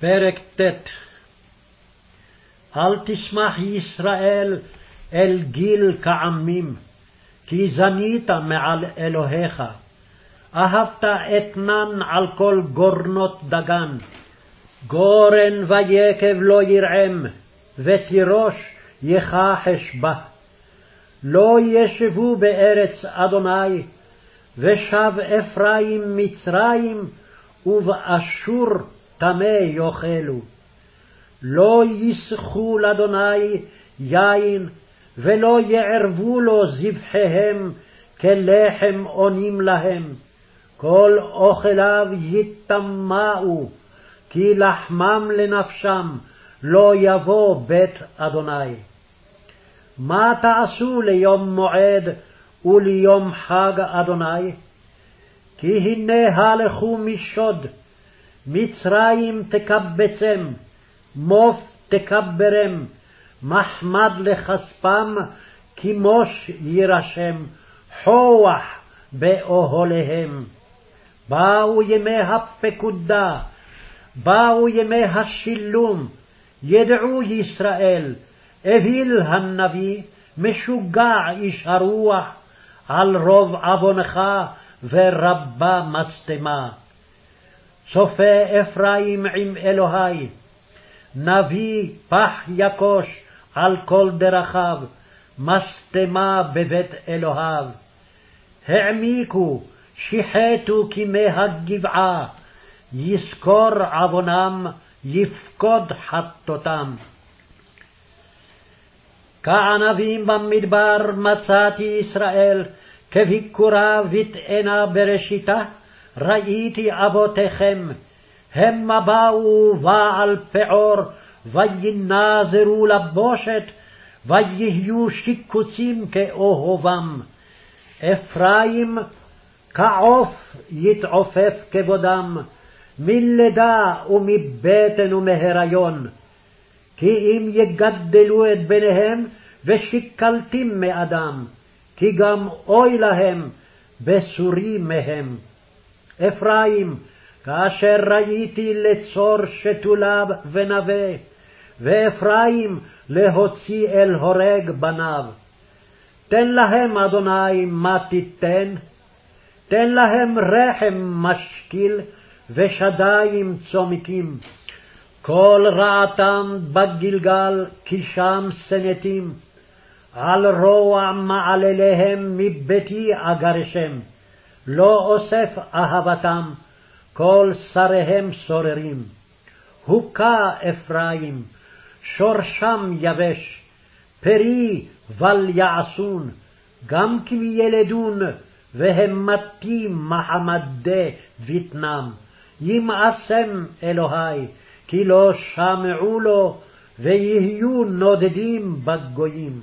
פרק ט. אל תשמח ישראל אל גיל כעמים, כי זנית מעל אלוהיך. אהבת אתנן על כל גורנות דגן. גורן ויקב לא ירעם, ותירוש יכחש בה. לא ישבו בארץ אדוני, ושב אפרים מצרים, ובאשור טמא יאכלו. לא יסחו לאדוני יין, ולא יערבו לו זבחיהם, כלחם אונים להם. כל אוכליו יטמאו, כי לחמם לנפשם, לא יבוא בית אדוני. מה תעשו ליום מועד וליום חג אדוני? כי הנה הלכו משוד, מצרים תקבצם, מוף תקברם, מחמד לכספם, כמוש יירשם, חוח באוהליהם. באו ימי הפקודה, באו ימי השילום, ידעו ישראל, אוויל הנביא, משוגע איש הרוח, על רוב עוונך ורבה משטמה. צופה אפרים עם אלוהי, נביא פח יכוש על כל דרכיו, משטמה בבית אלוהיו. העמיקו, שיחתו כמי הגבעה, יזכור עוונם, יפקוד חטאותם. כענבים במדבר מצאתי ישראל, כביקורה בתאנה בראשיתה, ראיתי אבותיכם, המה באו בעל פעור, וינזרו לבושת, ויהיו שיקוצים כאוהבם. אפרים כעוף יתעופף כבודם, מלידה ומבטן ומהיריון. כי אם יגדלו את בניהם, ושיקלתים מאדם, כי גם אוי להם, בסורי מהם. אפרים, כאשר ראיתי לצור שתוליו ונווה, ואפרים להוציא אל הורג בניו. תן להם, אדוני, מה תיתן? תן להם רחם משקיל ושדיים צומקים. כל רעתם בגלגל, כי שם שנאתים. על רוע מעלליהם מביתי אגרשם. לא אוסף אהבתם, כל שריהם סוררים. הוכה אפרים, שורשם יבש, פרי בל יעשון, גם כי ילדון, והם מתים מחמדי בטנם. ימאסם אלוהי, כי לא שמעו לו, ויהיו נודדים בגויים.